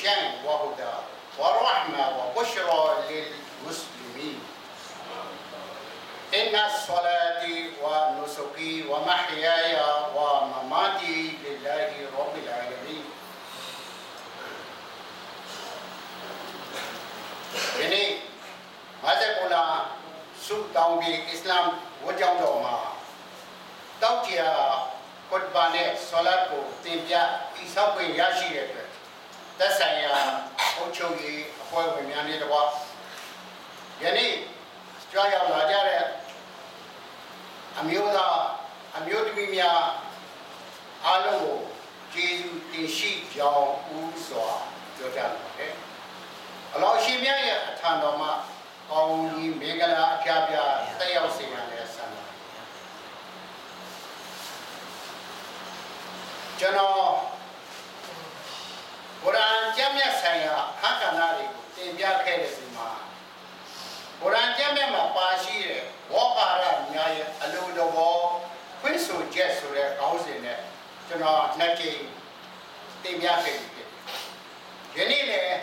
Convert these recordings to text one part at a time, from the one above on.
لكل شيء وهدى ورحمه وبشرى للمسلمين إن الصلاة ونسكي ومحياي ومماتي لله رب العالمين ဒီနေ့59လဆုတောင်းပြီးအစ္စလာမ်ဝတ်ကြောင်းတော်မှာတောက်ကြကုတ်ဘာနဲ့ဆလတ်ကိုသင်ပြတိဆောက်ခွင့်ရရှိတဲ့အတွက် သက်ဆိုင်ရာအုပ်ချုပ်ရေးအဖွဲ့ဝင်များနဲ့တကွာယနေ့ကြွားရောက်လာကြတဲ့အမျိုးသားအမျိုးသမီးများအားလုံးကိုကျေးဇူးတင်ရှိကြောင်းဦးစွာပြောကြပါတယ်။အလောရှိမြတ်ရဲ့အထံတော်မှာကောင်းကြီးမင်္ဂလာအဖျားဖျားတက်ရောက်စေရတဲ့ဆန္ဒကျွန်တော်ဗုဒ္ဓံကျမ်းမြတ်ဆိုင်ရာအခါကဏ္ဍ တွေကိုတင်ပြခဲ့တဲ့ဒီမှာဗုဒ္ဓံကျမ်းမြတ်မှာပါရှိတဲ့ဝေါကာရများရဲ့အလိုတော်ဖွင့်ဆိုချက်ဆိုတဲ့ခေါင်းစဉ်နဲ့ကျွန်တော်နှစ်ကြိမ်တင်ပြခဲ့ပြီဖြစ်တယ်။ယနေ့လည်း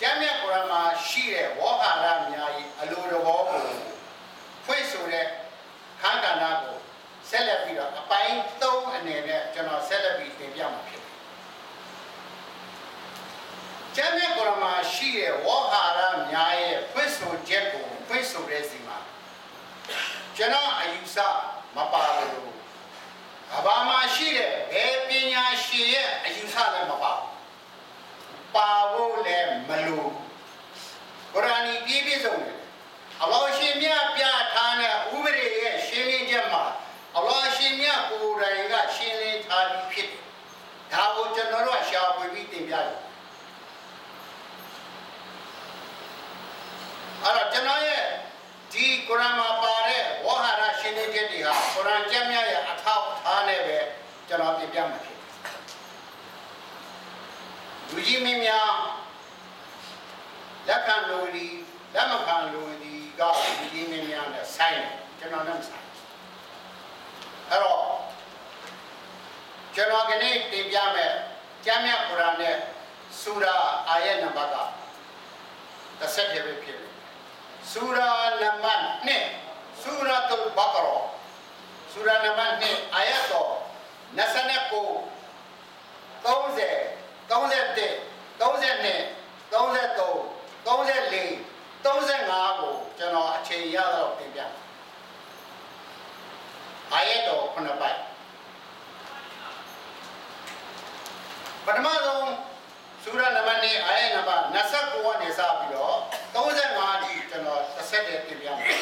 ကျမ်းမြတ်ကုရ်အာန်မှာရှိတဲ့ဝေါဟာရများရဲ့အလိုတော်ကိုဖွင့်ဆိုတဲ့ခန္ဓာနာကိုဆက်လက်ပြီးတော့အပိုင်း3အနေနဲ့ကျွန်တော်ဆက်လက်ပြီးတင်ပြမှာဖြစ်တယ်။ ကျမ်းမြတ်ကုရ်အာန်မှာရှိတဲ့ဝေါဟာရများရဲ့ဖွင့်ဆိုချက်ကိုဖွင့်ဆိုတဲ့စီမှာကျွန်တော်အယူဆမပါလို့ကဘာမှာရှိတဲ့ဘယ်ပညာရှင်ရဲ့အယူဆလည်းမပါပါဖို့လည်းမလိုကုရ်အာန်ပြည့်ပြည့်စုံတယ်အလ္လာဟ်ရှင်မြတ်ပြထားတဲ့ဥပဒေရဲ့ရှင်းလင်းချက်မှာအလ္လာဟ်ရှင်မြတ်ကိုယ်တိုင်ကရှင်းလင်းထားပြီးဖြစ်တယ်ဒါကိုကျွန်တော်တို့ရှာဖွေပြီးတင်ပြတယ် အဲ့တော့ကျွန်တော်ရဲ့ဒီကုရ်အာန်မှာပါတဲ့ဝါဟာရရှင်းလင်းချက်တွေဟာကုရ်အာန်ကျမ်းမြတ်ရဲ့အထောက်အထားနဲ့ပဲကျွန်တော်ပြပြမှာဖြစ်လူကြီးမင်းများလက်ခံလို့ဒီလက်မခံလို့ဒီကလူကြီးမင်းများနဲ့ဆိုင်တယ်ကျွန်တော်နဲ့ဆိုင်အဲ့တော့ကျွန်တော်ကနေ့တင်ပြမယ်ကျမ်းမြတ်ကုရ်အာန်နဲ့ဆူရာအာယတ်နံပါတ်ကတစ်ဆက်တည်းပဲဖြစ်တယ် Surah nombor 2 Suratul Baqarah Surah nombor 2 ayat 29 30 31 32 33 34 35ကိုကျွန်တော်အချိန်ရတော့တင်ပြအာယတ်တော်9ပိုက်ပထမဆုံး ဆူရနံပါတ်2အာယတ်နံပါတ်29ကနေစပြီးတော့35ဒီကျွန်တော်တစ်ဆက်တည်းပြင်ပြမယ်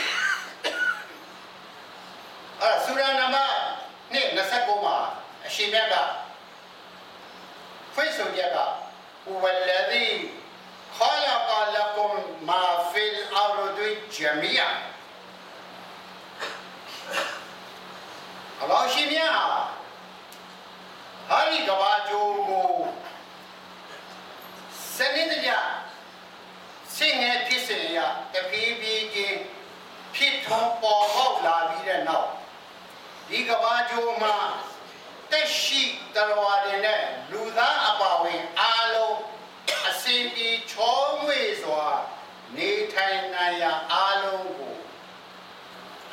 အဲ့ဆူရနံပါတ်2 29မှာအရှင်မြတ်ကဖွင့်ဆိုချက်ကဝလ္လဒီ خلق لكم ما في الأرض جميعا အလောရှိမြတ်ဟာဒီကဘာဂျိုးကိုစ နစ်တကျဆင့်ငယ်ဖြစ်စဉ်ရတဖြည်းဖြည်းချင်းဖြစ်ထွန်းပေါ်ပေါက်လာပြီးတဲ့နောက်ဒီကဘာဂျိုမှာတက်ရှိတော်ရည်နဲ့လူသားအပါဝင်အားလုံးအစင်ပြေချောမွေစွာနေထိုင်နိုင်ရာအားလုံးကို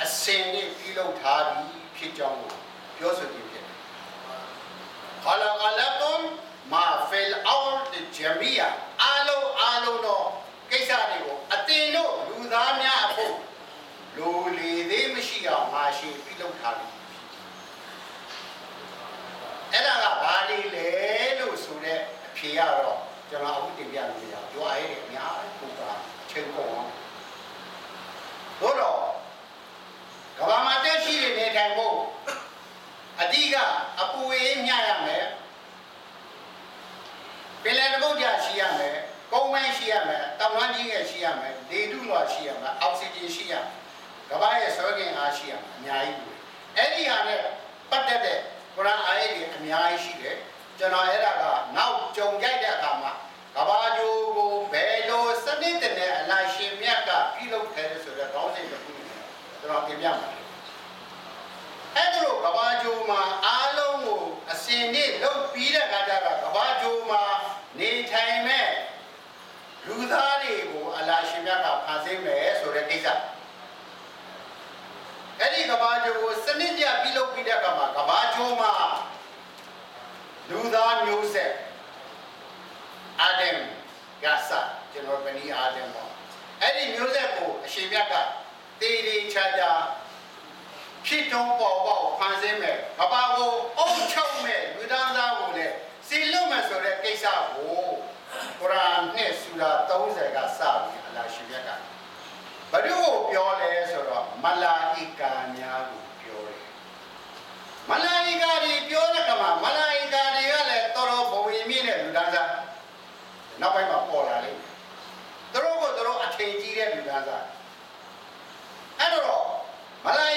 အစင်နဲ့ပြုလုပ်ထားပြီးဖြစ်ကြောင်းကိုပြောဆိုခြင်းဖြစ်တယ်။ခလာကလတ် ဂျမီးယာအားလုံးအားလုံးတော့ကိစ္စတွေကိုအတင်တို့လူသားများအဖို့လူလေသေးမရှိအောင်မာရှိပြုလုပ်ထားပြီအဲ့ဒါကဘာလေးလဲလို့ဆိုတဲ့အဖြေကတော့ကျွန်တော်အခုတင်ပြလို့ရပြောရဲတယ်အများကြီးပုံသားချိန်ပေါ်အောင်တို့တော့ကဘာမှာတက်ရှိနေထိုင်ဖို့အတိကအပူရင်းညရမယ် ပင်လယ်တပုတ်ကြရှိရမယ်ကုန်းမိုင်းရှိရမယ်တောင်ဝမ်းကြီးရဲ့ရှိရမယ်လေတုလွှာရှိရမယ်အောက်ဆီဂျင်ရှိရမယ်ကဘာရဲ့ဆွဲခင်အားရှိရမယ်အများကြီးဘူးအဲ့ဒီဟာနဲ့ပတ်ပတ်သက်တဲ့ကုရ်အာန်အာယတ်တွေအများကြီးရှိတယ်ကျွန်တော်အဲ့ဒါကနောက်ကြုံကြိုက်တဲ့အခါမှာကဘာဂျိုကိုဘယ်လိုစနစ်တည်းအလာရှင်မြတ်ကပြုလုပ်ခဲ့တယ်ဆိုတော့ကောင်းစဉ်တစ်ခုကျွန်တော်ပြင်ပြမှာအဲ့ဒါလို့ကဘာဂျိုမှာအားလုံးကို အစင်နဲ့လုပ်ပြီးတဲ့အခါကျတော့ကဘာဂျိုမှာနေထိုင်မဲ့လူသားတွေကိုအလာရှင်မြတ်ကဖန်ဆင်းမယ်ဆိုတဲ့ကိစ္စအဲ့ဒီကဘာဂျိုကိုစနစ်ပြပြုလုပ်ပြီးတဲ့အခါမှာကဘာဂျိုမှာလူသားမျိုးဆက်အာဒမ်ကစကျွန်တော်ဗနီအာဒမ်ပေါ့အဲ့ဒီမျိုးဆက်ကိုအရှင်မြတ်ကတေးသေးချာချာ ဖြစ်တုံးပေါ်ပေါ်ဖန်ဆင်းမယ်ကဘာကိုအုပ်ချုပ်မယ်လူသားသားကိုလည်းစီလွတ်မယ်ဆိုတဲ့ကိစ္စကိုကုရ်အာန်နဲ့ဆူရာ30ကစပြီးအလ္လာဟ်ရှင်မြတ်ကဘယ်လိုပြောလဲဆိုတော့မလာအီကာများကိုပြောတယ်မလာအီကာတွေပြောတဲ့ကမှာမလာအီကာတွေကလည်းတော်တော်ဘဝမြင့်တဲ့လူသားသားနောက်ပိုင်းမှာပေါ်လာလိမ့်မယ်သူတို့ကသူတို့အထင်ကြီးတဲ့လူသားသားအဲ့တော့မလာအီကာနဲ့အလ္လာ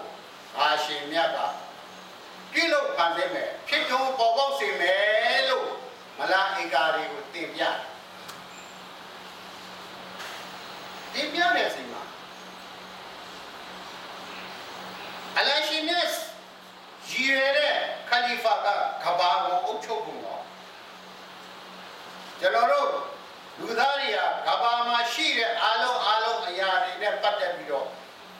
ရှင်မြတ်ကမလာဘူးပြောတယ်အတိတ်ကပဲငါရှင်မြတ်ကအာရီကဘာဂျိုကိုအုပ်ချုပ်မဲ့လူသားသားခလီဖာဆိုတဲ့လူသားသားကိုအာရှင်မြတ်ကပြုလုပ်ပန်သိမယ်ဖြစ်ထုံးပေါ်ပေါက်စေမယ်လို့မလာအင်္ကာတွေကိုတင်ပြတင်ပြတဲ့စီမှာအလားရှင်မြတ်ရည်ရတဲ့ခလီဖာကကဘာကိုအုပ်ချုပ်ဖို့တော့ကျွန်တော်တို့လူသားတွေကကဘာမှာရှိတဲ့အာလုံးအာလုံးအရာတွေနဲ့ပတ်သက်ပြီးတော့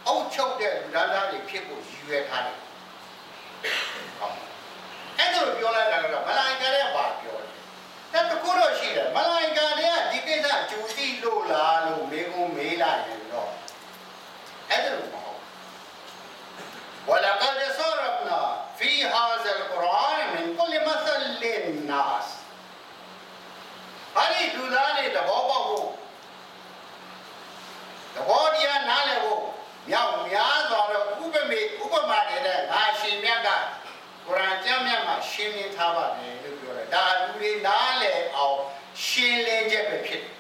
အုပ်ချုပ်တဲ့လူသားသားတွေဖြစ်ဖို့ရည်ရွယ်ထားတယ်ဟုတ်အဲ့ဒါလိုပြောလိုက်တာကတော့မလာအိကာတွေကဘာပြောလဲတက်တခုတော့ရှိတယ်မလာအိကာတွေကဒီကိစ္စအကျိုးသိလို့လားလို့မေးခွန်းမေးလိုက်တယ်တော့အဲ့ဒါလိုမဟုတ်ဝလကဒ်ဆရဖနာဖီဟာဇလ်ကုရ်အာန်မင်ကုလ်မသလ်လင်နာစ်အဲ့ဒီလူသား ဖို့မြောက်များစွာတော့ဥပမေဥပမာနေတဲ့ငါရှင်မြတ်ကကုရ်အာန်ကျမ်းမြတ်မှာရှင်းလင်းထားပါတယ်လို့ပြောတယ်ဒါလူတွေနားလည်အောင်ရှင်းလင်းချက်ပဲဖြစ်တယ်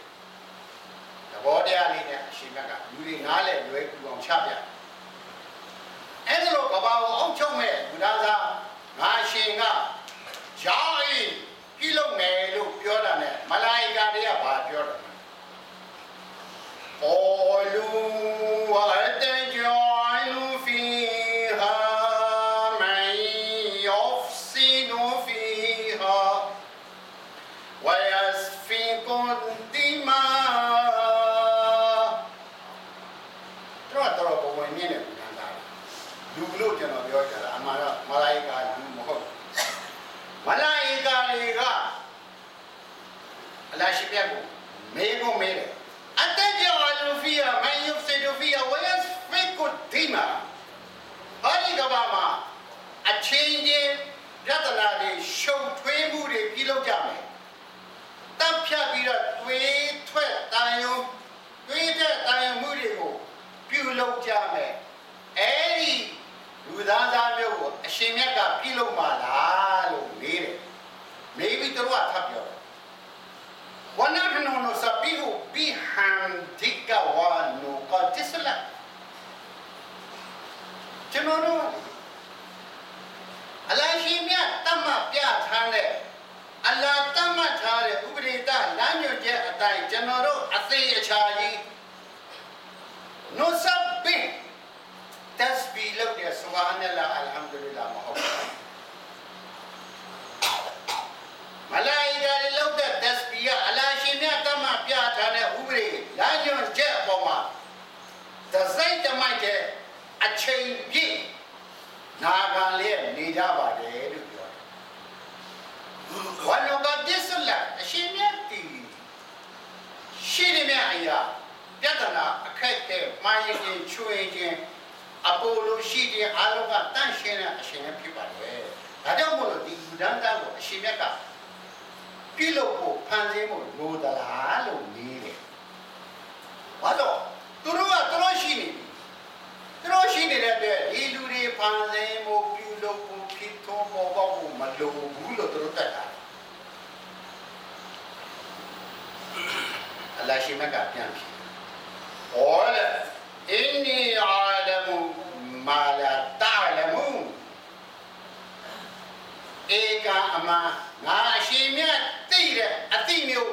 သဘောတရားလေးနဲ့အရှင်မြတ်ကလူတွေနားလည်လွယ်ကူအောင်ချပြအဲ့ဒါလိုကဘာကိုအုပ်ချုပ်မဲ့ဘုရားသားငါရှင်ကဂျာအီပြုလုပ်မယ်လို့ပြောတာနဲ့မလာအီကာတွေကဘာပြောတယ် ရှင်မြတ်ကပြုလုပ်မှာလားလို့မေးတယ်မေးပြီးသူတို့ကထပ်ပြောတယ်ဝနဟနုနုစဘီဟူဘီဟမ်ဒီကဝါနုကတစ္စလာကျွန်တော်တို့အလရှင်မြတ်တမပြထားတဲ့အလာတမထားတဲ့ဥပဒေတလမ်းညွှန်ချက်အတိုင်းကျွန်တော်တို့အသေးအချာကြီးနုစဘ တက်စဘီလုပ်တယ်ဆူဘာနလာအလ်ဟမ်ဒူလလာမဟုတ်ဘူးမလာအီဂါတွေလုပ်တဲ့တက်စဘီကအလာရှင်မြတ်တမပြထားတဲ့ဥပဒေလမ်းညွှန်ချက်အပေါ်မှာသစိတ်တမိုက်တဲ့အချိန်ပြည့်နာဂံလေးနေကြပါတယ်လို့ပြောတယ်ဝါလုကဒစ်ဆလာအရှင်မြတ်တီရှိနေမြအရာပြဿနာအခက်အခဲမှားရင်ချွေခြင်း အပေါ်လိုရှိတဲ့အလုံးကတန့်ရှင်းတဲ့အရှင်နဲ့ဖြစ်ပါလေ။ဒါကြောင့်မို့လို့ဒီလူဒန်းသားကိုအရှင်မြတ်ကပြုလုပ်ဖို့ဖန်ဆင်းဖို့လိုသလားလို့မေးတယ်။ဘာလို့သူတို့ကသူတို့ရှိနေပြီ။သူတို့ရှိနေတဲ့အတွက်ဒီလူတွေဖန်ဆင်းဖို့ပြုလုပ်ဖို့ဖြစ်တော်မပေါ်ဖို့မလိုဘူးလို့သူတို့တက်တာ။အလ္လာဟ်ရှင်မြတ်ကပြန်ပြီ။ဟောလေ။ إني أعلم ما لا تعلمون إيكا أما ناشي ميا تيرا أتي ميو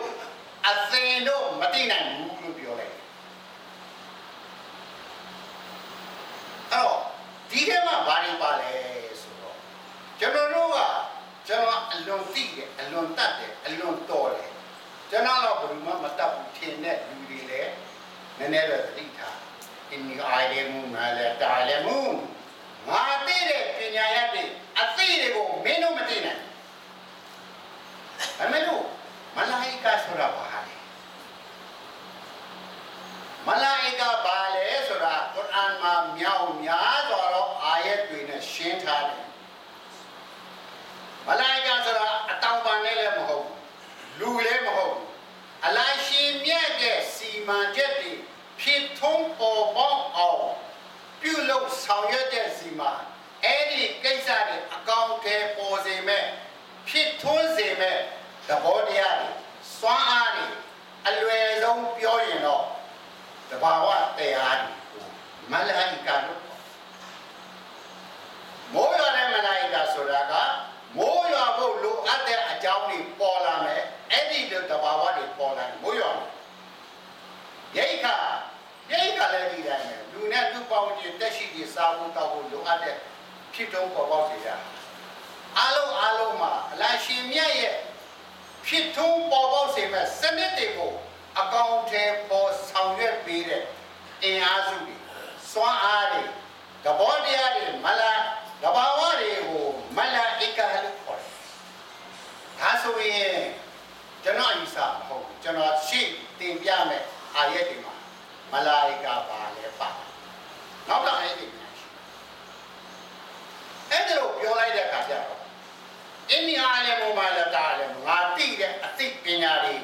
أثينو متينا نولو بيولي أو ဒီထဲမှာဘာတွေပါလဲဆိုတော့ကျွန်တော်တို့ကကျွန်တော်အလွန်သိတယ်အလွန်တတ်တယ်အလွန်တော်တယ်ကျွန်တော်တော့ဘယ်သူမှမတတ်ဘူးထင်တဲ့လူတွေလည်းနည်းနည်းတော့သတိထား إني أعلم ما لا تعلمون. လာအိကာပါလဲပါနောက်တော့အဲ့ဒီအဲ့ဒါကိုပြောလိုက်တဲ့အခါကျတော့အင်းညာလည်းမမလာတာလည်းငါတိတဲ့အသိပညာတွေ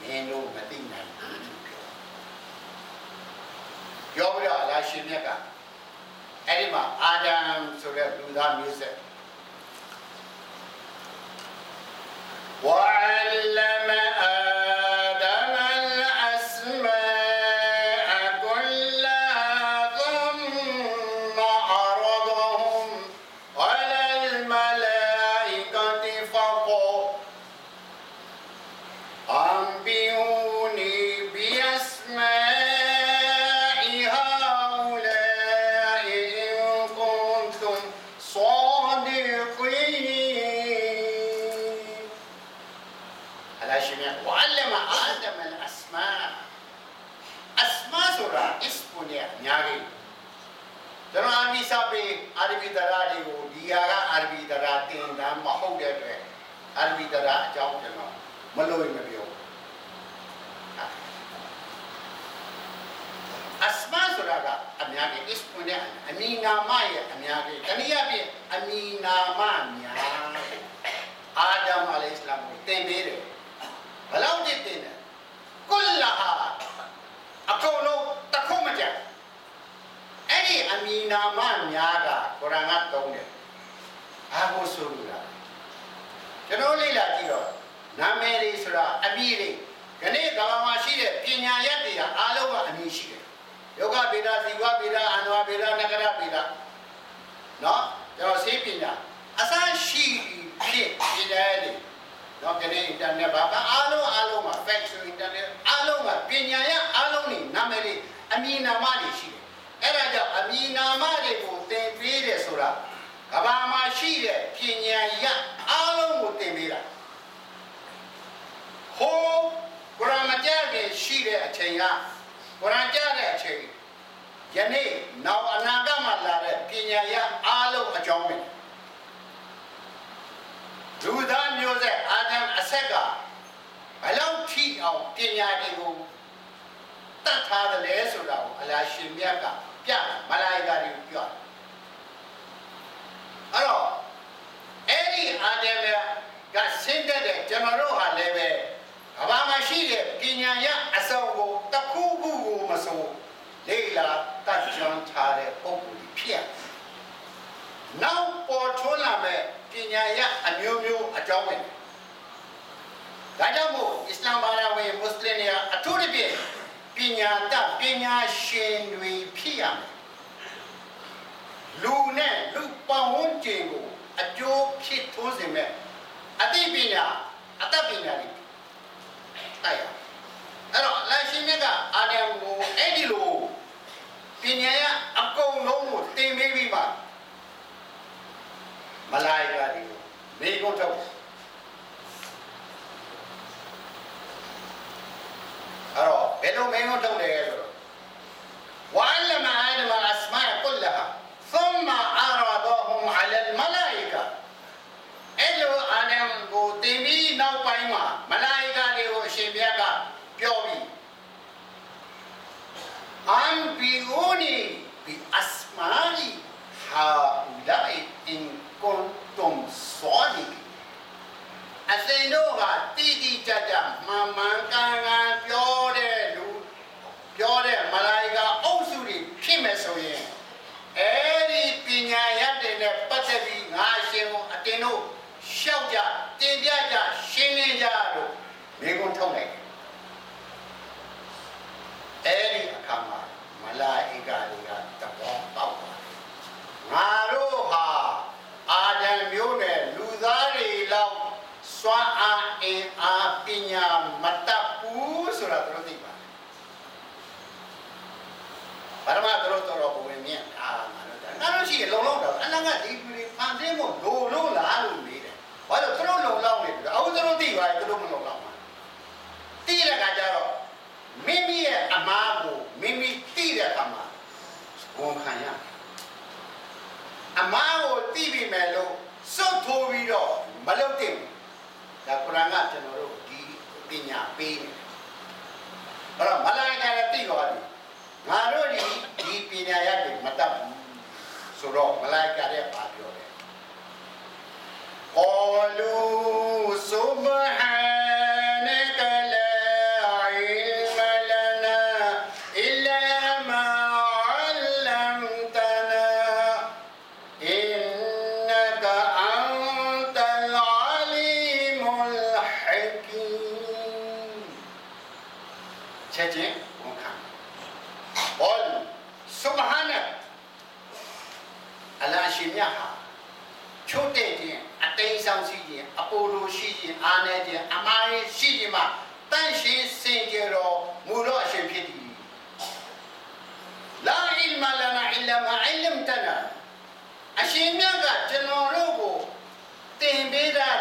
မင်းတို့မသိနိုင်ဘူးပြောပြရလားရှင်မြတ်ကအဲ့ဒီမှာအာဒံဆိုတဲ့လူသားမျိုးဆက်ဝါလ တဲ့အတွက်အာရဗီတရာအကြောင်းကျွန်တော်မလို့မပြောအစမဆိုတာကအများကြီး is ပွင့်တဲ့အမီနာမရဲ့အများကြီးတနည်းအားဖြင့်အမီနာမများအာဒမ်အလိုင်စလမ်ကိုသင်ပေးတယ် ပညာရအမျိုးမျိုးအကြောင်းပဲဒါကြောင့်မို့အစ္စလာမ်ဘာသာဝင်မွတ်စလင်တွေအထူးသဖြင့်ပညာတတ်ပညာရှင်တွေဖြစ်ရမယ်လူနဲ့လူပဝန်းကျင်ကိုအကျိုးဖြစ်ထွန်းစေမဲ့အသိပညာအတတ်ပညာတွေတိုက်ရအဲ့တော့လက်ရှိမြတ်ကအာဒမ်ကိုအဲ့ဒီလိုပညာရအကုန်လုံးကိုတင်ပေးပြီးမှ မလာယကာတွေကိုမေကုန်းထုတ်အဲ့တော့ဘယ်လိုမေကုန်းထုတ်လဲဆိုတော့ وعلم آدم الأسماء كلها ثم عرضهم على الملائكة အဲ့လိုအာဒမ်ကိုတင်ပြီးနောက်ပိုင်းမှာမလာယကာတွေကိုအရှင်ဘုရားကပြောပြီးအမ်ဘီအို နီဘီအစမာလီဟာဥလာအင်ကွန်တုံဆောဒီအစင်တို့ကတိတိကျကျမှန်မှန်ကန်ကန်ပြောတဲ့လူပြောတဲ့မလာယကာအုပ်စုတွေဖြစ်မယ်ဆိုရင်အဲ့ဒီပညာရတဲ့နဲ့ပတ်သက်ပြီးငါရှင်ကိုအတင်တို့ရှောက်ကြတင်ပြကြရှင်းလင်းကြလို့မိကုံထုတ်လိုက်အဲ့ဒီအခါမှာမလာအိကာတွေက လနာအီလာမာအီလမ်တနာအရှင်မြတ်ကကျွန်တော်တို့ကိုသင်ပေးတဲ့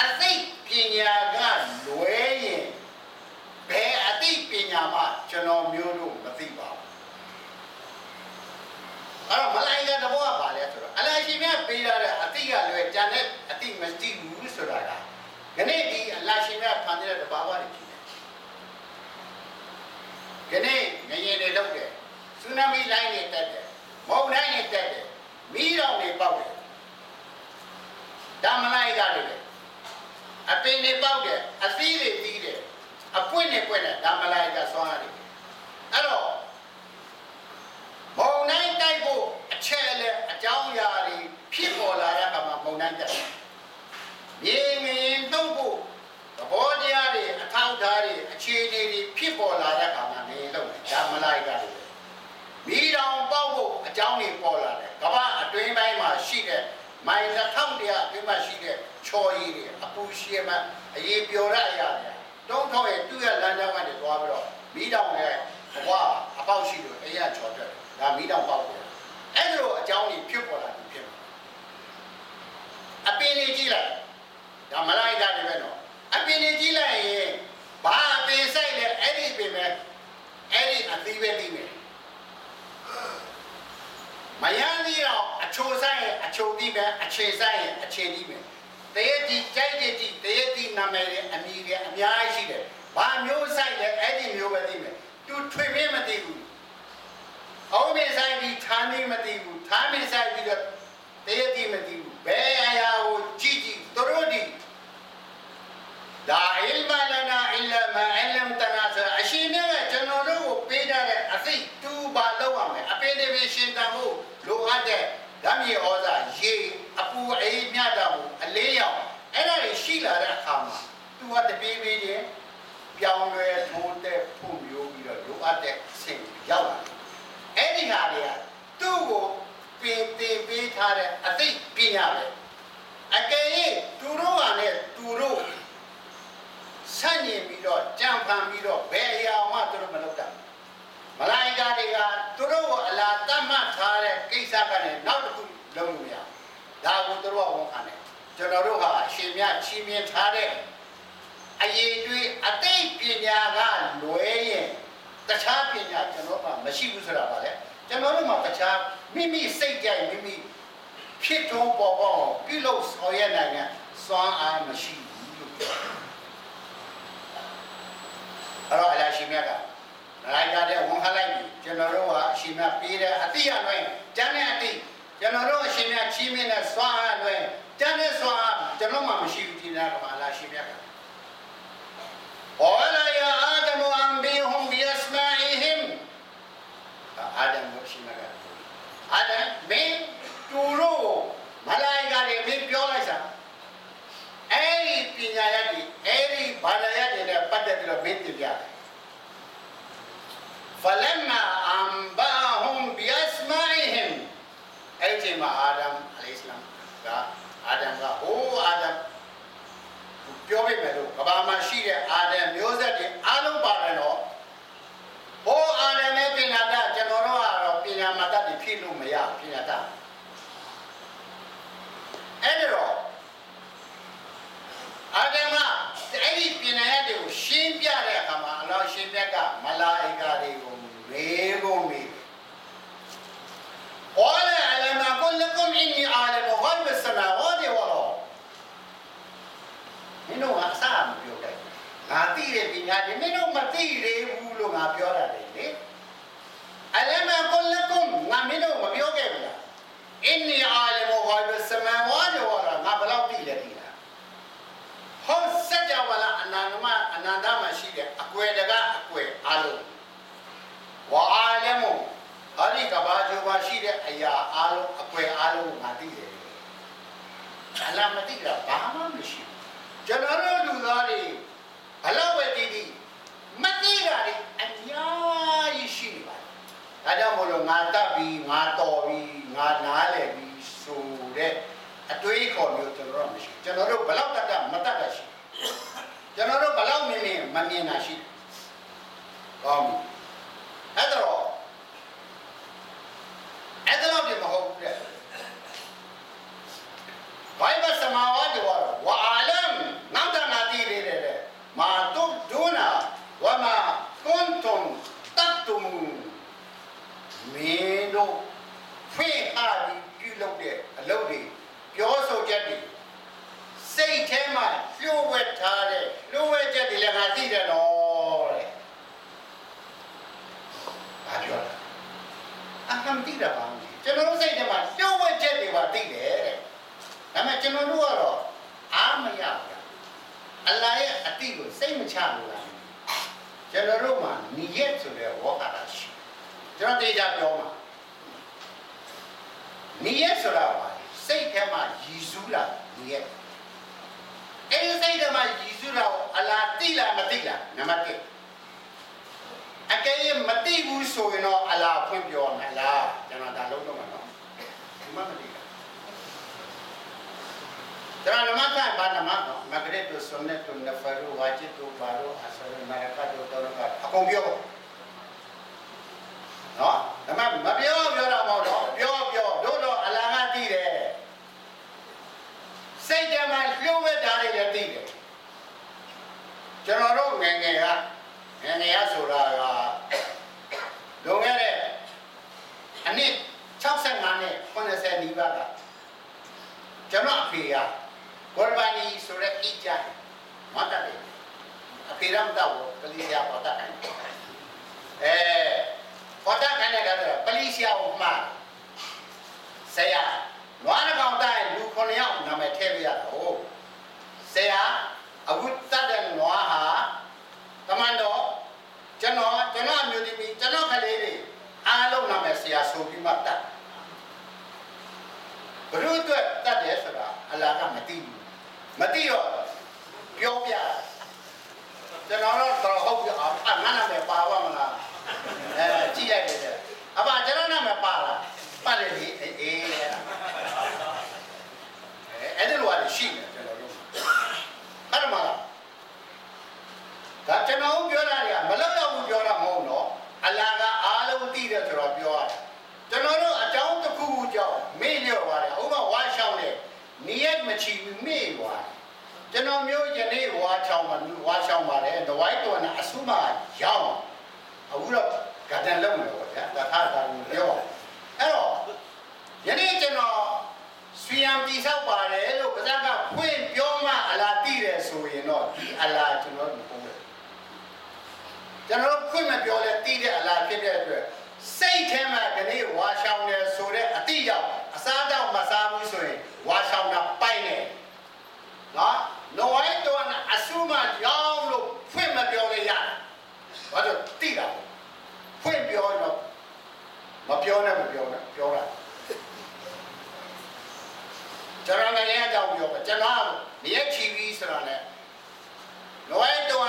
အသိပညာကလွဲရင်ဘယ်အသိပညာမှကျွန်တော်မျိုးတို့မသိပါဘူးအဲ့တော့မလိုင်ကတဘောကပါလဲဆိုတော့အလရှိမြတ်ပေးရတဲ့အတိကလွယ်ကြံတဲ့အတိမသိဘူးဆိုတာကခနေ့ဒီအလရှိမြတ်ဖန်တဲ့တဘာဝတွေဖြစ်တယ်ခနေ့ငရင်တွေလောက်တယ်ဆူနာမီလိုင်းတွေတက်တယ် မုန်တိုင်းတွေတက်တယ်မီးတောင်တွေပေါက်တယ်ဒါမလိုင်ကတွေပဲအပင်တွေပေါက်တယ်အသီးတွေသီးတယ်အပွင့်တွေပွင့်တယ်ဒါမလိုင်ကဆွမ်းရတယ်အဲ့တော့မုံတိုင်းတိုက်ဖို့အချက်အလက်အကြောင်းအရာတွေဖြစ်ပေါ်လာတဲ့အခါမှာမုံတိုင်းတက်တယ်။မြေငင်တော့ဖို့သဘောတရားတွေအထောက်အထားတွေအခြေအနေတွေဖြစ်ပေါ်လာတဲ့အခါမှာနေလို့ဒါမလိုက်ကြတယ်။ မိတောင်ပေါက်ဖို့အကြောင်းတွေပေါ်လာတယ်။ကမ္ဘာအတွင်းပိုင်းမှာရှိတဲ့မိုင်2000တရားအတွင်းမှာရှိတဲ့ချော်ရည်တွေအပူရှည်မှအရေးပျော်ရအရာတွေတုံးထောက်ရဲ့တူရလမ်းကြောင်းကနေသွားပြီးတော့မိတောင်ရဲ့ဘဝအပေါက်ရှိလို့အဲ့ရချော်တက်တယ်ဒါမိတောင်ပေါက်တယ်အဲ့လိုအကြောင်းကြီးဖြစ်ပေါ်လာပြီဖြစ်မှာအပင်လေးကြည့်လိုက်ဒါမလိုက်တာတွေပဲနော်အပင်လေးကြည့်လိုက်ရင်ဘာအပင်ဆိုင်လဲအဲ့ဒီပင်ပဲအဲ့ဒီအသီးပဲသီးမယ် မယန်းသေးတော့အချိုဆိုင်ရင်အချိုသီးပဲအခြေဆိုင်ရင်အခြေသီးပဲတရေတီကြိုက်တဲ့တီတရေတီနာမည်ရဲ့အမည်ရဲ့အများကြီးရှိတယ်ဘာမျိုးဆိုင်လဲအဲ့ဒီမျိုးပဲသီးမယ်သူထွေမင်းမသိဘူးအောင်မေဆိုင်ပြီးဌာနေမသိဘူးဌာမေဆိုင်ပြီးတော့တရတိမသိဘူးဘယ်အရာကိုကြည့်ကြည့်သူတို့ဒီလာအလ်မလနာ ပါလောက်ရမယ်အပေတွေပဲရှင်တန်ဖို့လိုအပ်တဲ့ဓာမြေဩဇာရေအပူအေးမြတ်တာကိုအလေးရောက်အဲ့ဒါတွေရှိလာတဲ့အခါမှာသူကတပြေးပြေးချင်းပြောင်းလဲထိုးတဲ့ဖို့မျိုးပြီးတော့လိုအပ်တဲ့အဆင့်ရောက်လာတယ်အဲ့ဒီဟာတွေကသူ့ကိုပင်တင်ပေးထားတဲ့အသိပညာပဲအကယ်၍သူတို့ကလည်းသူတို့ဆန့်ကျင်ပြီးတော့ကြံဖန်ပြီးတော့ဘယ်အရာမှသူတို့မလုပ်တာ မလာယကာတွေကသူတို့ကိုအလားတတ်မှတ်ထားတဲ့ကိစ္စကလည်းနောက်တစ်ခုလုံးလို့မရဒါကိုသူတို့ကဝန်ခံတယ်ကျွန်တော်တို့ဟာအရှင်မြတ်ချီးမြှင့်ထားတဲ့အရေးတွေးအသိပညာကလွဲရင်တခြားပညာကျွန်တော်မှမရှိဘူးဆိုတာပါလေကျွန်တော်တို့မှတခြားမိမိစိတ်ကြိုက်မိမိဖြစ်ထုံးပေါ်ပေါ်ပြုလုပ်ဆောင်ရနိုင်တဲ့စွမ်းအားမရှိဘူးလို့ပြောတယ်အဲ့တော့အလားရှိမြတ်က လိုက်ကြတဲ့ဝန်ခလိုက်ပြီကျွန်တော်တို့ကအရှင်မြတ်ပေးတဲ့အတိအလွဲတန်းတဲ့အတိကျွန်တော်တို့အရှင်မြတ်ချီးမြှင့်တဲ့စွာအလွဲတန်းတဲ့စွာကျွန်တော်မှမရှိဘူးဒီလားကမာလာရှင်မြတ်ကဘောလာယာအာဒမအန်ဘီဟွမ်ဘီအစမာအီဟင်အာဒမကိုရှင်မြတ်ကအာဒမမင်းသူတို့မလာယာတွေမင်းပြောလိုက်စားအဲ့ဒီပညာရည်အဲ့ဒီဘာလာရည်တွေပတ်သက်ပြီးတော့မင်းတင်ပြတယ် فلما أنبأهم بأسمائهم အဲ့ဒီမှာအာဒမ်အလိုင်စလမ်ကအာဒမ်ကဟိုးအာဒမ်ပြောပြမယ်လို့ကဘာမှာရှိတဲ့အာဒမ်မျိုးဆက်တွေအားလုံးပါတယ်နော်ဟိုးအာဒမ်နဲ့ပညာတတ်ကျွန်တော်တို့ကတော့ပညာမတတ်တွေဖြစ်လို့မရပညာတတ်အဲ့ဒါတော့အာဒမ်ကအဲ့ဒီပညာရတွေကိုရှင်းပြတဲ့အခါ ဲ့ မှာအလောင်းရှင်းပြကမလာအိကာတွေကိုမေးဖို့မေး قال ألم أقل لكم إني أعلم غيب السماوات والأرض မင်းတို့ကအစမပြောလိုက်ငါသိတဲ့ပညာတွေမင်းတို့မသိသေးဘူးလို့ငါပြောတာလေလေအလမကုလကုမ်ငါမင်းတို့မပြောခဲ့ဘူးလားအင်းနီအာလမဂိုင်ဘ်စမန်ဝါဒဝါငါဘယ်လောက်သိလဲဒီလားဟောစัจ java လာအနန္တမအနန္တမရှိတဲ့အ ကွယ်တကအကွယ်အလုံးဝါအာလမဟာဒီကဘာဂျိုဘာရှိတဲ့အရာအလုံးအကွယ်အလုံးငါသိတယ်အလားမသိတာဘာမှမရှိဘူးကျွန်တော်တို့လူသားတွေဘလောက်ပဲတည်တည်မသိတာတွေအများကြီးရှိနေပါတယ်။ဒါကြောင့်မို့လို့ငါတတ်ပြီးငါတော်ပြီးငါနားလည်ပြီးဆိုတဲ့အတွေးခေါ်မျိုးကျွန်တော်တို့မရှိကျွန်တော်တို့ဘလောက်တတ်တာမတတ်တာရှိ ကျွန်တော်တို့ဘလောက်မြင်မြင်မမြင်တာရှိကောင်းပြီအဲ့တော့အဲ့တော့ဒီမဟုတ်ဘူးတဲ့ဘိုင်ဘတ်စမာဝါဒီဝါဝါအာလမ်နောက်တနာတီးတယ်တဲ့မာတုဒူနာဝမာကွန်တုံတတ်တုံမင်းတို့ဖေးအားဒီပြုလုပ်တဲ့အလုပ်တွေပြောဆိုချက်တွေ စိတ်ထဲမှာလျှို့ဝှက်ထားတဲ့လျှို့ဝှက်ချက်တွေလည်းငါသိတယ်နော်တဲ့ဘာပြောလဲအဟံတိတာပါကျွန်တော်တို့စိတ်ထဲမှာလျှို့ဝှက်ချက်တွေပါသိတယ်တဲ့ဒါပေမဲ့ကျွန်တော်တို့ကတော့အားမရဘူးအလာရဲ့အတိကိုစိတ်မချလို့လားကျွန်တော်တို့မှာနိယက်ဆိုတဲ့ဝေါကာရရှိကျွန်တော်တေချာပြောမှာနိယက်ဆိုတာပါစိတ်ထဲမှာရည်စူးလာနိယက် အဲ့ဒီစိတ်ထဲမှာရည်စူးတာကိုအလာတိလားမတိလားနံပါတ်1အကယ်၍မတိဘူးဆိုရင်တော့အလာဖွင့်ပြောမယ်လားကျွန်တော်ဒါလုံးတော့မှာနော်ဒီမှာမတိဒါနမကဘာနမကမဂရစ်တို့ဆွန်နတ်တို့နဖရူဝါဂျစ်တို့ဘာလို့အဆရမရကတို့တော်ကအကုန်ပြောနော်ဒါမှမပြောပြောတာမဟုတ်တော့ပြောပြောတို့တော့အလာငါသိတယ် စိတ်ထဲမှာလျှို့ဝှက်တာတွေလည်းသိတယ်ကျွန်တော်တို့ငယ်ငယ်ကငယ်ငယ်ကဆိုတာကလုံခဲ့တဲ့အနှစ်65နှစ်80နီးပါးကကျွန်တော်အဖေကကော်ဘာနီဆိုတဲ့အိကြမတ်တယ်အဖေရမတော့ကလေးရပါတတ်တယ်အဲခေါ်တာခိုင်းတဲ့ကတော့ပလီရှာကိုမှားဆရာ နွားနှကောင်တိုင်းလူ9ယောက်နာမည်ထည့်ပြရတာဟုတ်ဆရာအခုတတ်တဲ့နွားဟာတမန်တော်ကျွန်တော်ကျွန်တော်အမျိုးသမီးကျွန်တော်ကလေးတွေအားလုံးနာမည်ဆရာဆိုပြီးမှတတ်ဘုရုအတွက်တတ်တယ်ဆိုတာအလားကမသိဘူးမသိတော့ပြောပြကျွန်တော်တော့တော့ဟုတ်ပြီအာငါနာမည်ပါပါမလားအဲကြည့်လိုက်တယ်အပါကျွန်တော်နာမည်ပါလားပါတယ်လေအေးအေးအဲ့ဒါလိုရရှိတယ်ကျွန်တော်တို့အဲ့မှာဒါကျွန်တော်ပြောတာတွေကမလောက်တော့ဘူးပြောတာမဟုတ်တော့အလားကအားလုံးသိတယ်ဆိုတော့ပြောရတယ်ကျွန်တော်တို့အကြောင်းတစ်ခုခုကြောင့်မေ့လျော့ပါတယ်ဥပမာဝါရှောင်းတယ်နီးရက် မချီဘူးမေ့သွားကျွန်တော်မျိုးယနေ့ဝါချောင်းမှာဝါရှောင်းပါတယ်ဒဝိုက်တော်နဲ့အဆုမရောက်အခုတော့ဂဒန်လုံးလို့ဗျာတခါတည်းပြောအဲ့တော့ယနေ့ကျွန်တော်ဆွေယံတိဆောက်ပါတယ်လို့ပါဇက်ကဖွင့်ပြောမှအလားသိတယ်ဆိုရင်တော့ဒီအလားကျွန်တော်တို့ပုံတယ်ကျွန်တော်ဖွင့်မပြောလဲသိတဲ့အလားဖြစ်တဲ့အတွက်စိတ်ထဲမှာဒီနေ့ဝါရှောင်းတယ်ဆိုတဲ့အတိကြောင့်အစားတော့မစားဘူးဆိုရင်ဝါရှောင်းတာပိုက် နော်နဝိုင်းတော်ကအဆုမရောင်းလို့ဖွင့်မပြောလဲရတယ်ဘာလို့တိတာဖွင့်ပြောတော့မပြောနဲ့မပြောနဲ့ပြောတာကျွန်တော်လည်းအကြောင်းပြောပါကျွန်တော်မြက်ချီပြီးဆိုတာလဲနဝိုင်းတော်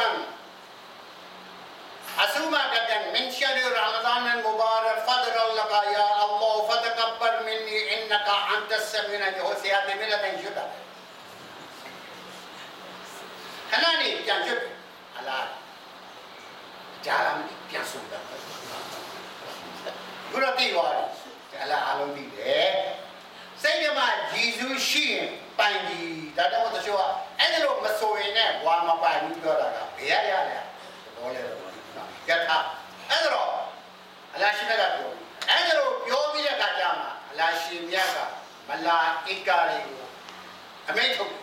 အဆုမကတန်မင်ရှာရရာမဒန်မူဘာရဖဒရလကယာအလ္လာဟ်ဖတကဘရမင်နီအင်နကအန်တဆမီနာဂျိုစီယာတီမီလတန်ဂျူတာ ကမှဂျေဇုရှိရင်ပိုင်ဒီဒါတော့တချို့ကအဲ့ဒါလို့မဆိုရင်လည်းဘွာမပိုင်ဘူးပြောတာကဘယ်ရရလဲဘောလဲတော့ယထာအဲ့ဒါတော့အလာရှိမြတ်ကပြောအဲ့ဒါလို့ပြောပြီးတဲ့အခါကျမှအလာရှိမြတ်ကမလာဣကာတွေကိုအမိန့်ထုတ်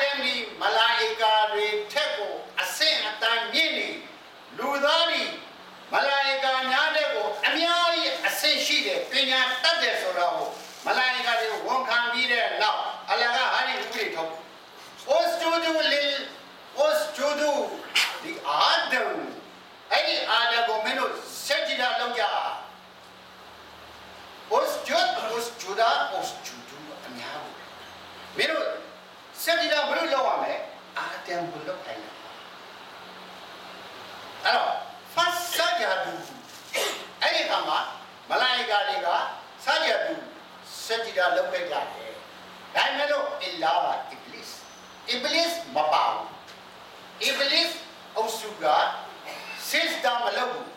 ဒမ်ဒီမလာအီကာတွေထက်ကိုအဆင့်အတန်းမြင့်နေလူသားဒီမလာအီကာများတဲ့ကိုအများကြီးအဆင့်ရှိတယ်ပညာတတ်တယ်ဆိုတော့မ လာအီကာတွေဝန်ခံပြီးတဲ့နောက်အလကဟာဒီဥပဒေထုတ် Usjudu lil usjudu ဒီအာဒမ်အဲ့ဒီအာဒမ်ကိုမင်းတို့စัจ jida လုပ်ကြ Usjud usjuda usjudu အများဘူးမင်းတို့စက်ဒီလာဘယ်လိုလုပ်ရမလဲအာတမ်ဘယ်လိုလုပ်ခိုင်းလဲအဲ့တော့ first sajadu အဲ့ဒီခါမှာမလာအီကာတွေက sajadu စက် ဒီလာလုပ်ခဲ့ကြတယ်ဒါပေမဲ့လို့အီလာအစ်ဘလစ်အစ်ဘလစ်မပါဘူးအစ်ဘလစ်အုပ်စုကစစ်တာမလုပ်ဘူး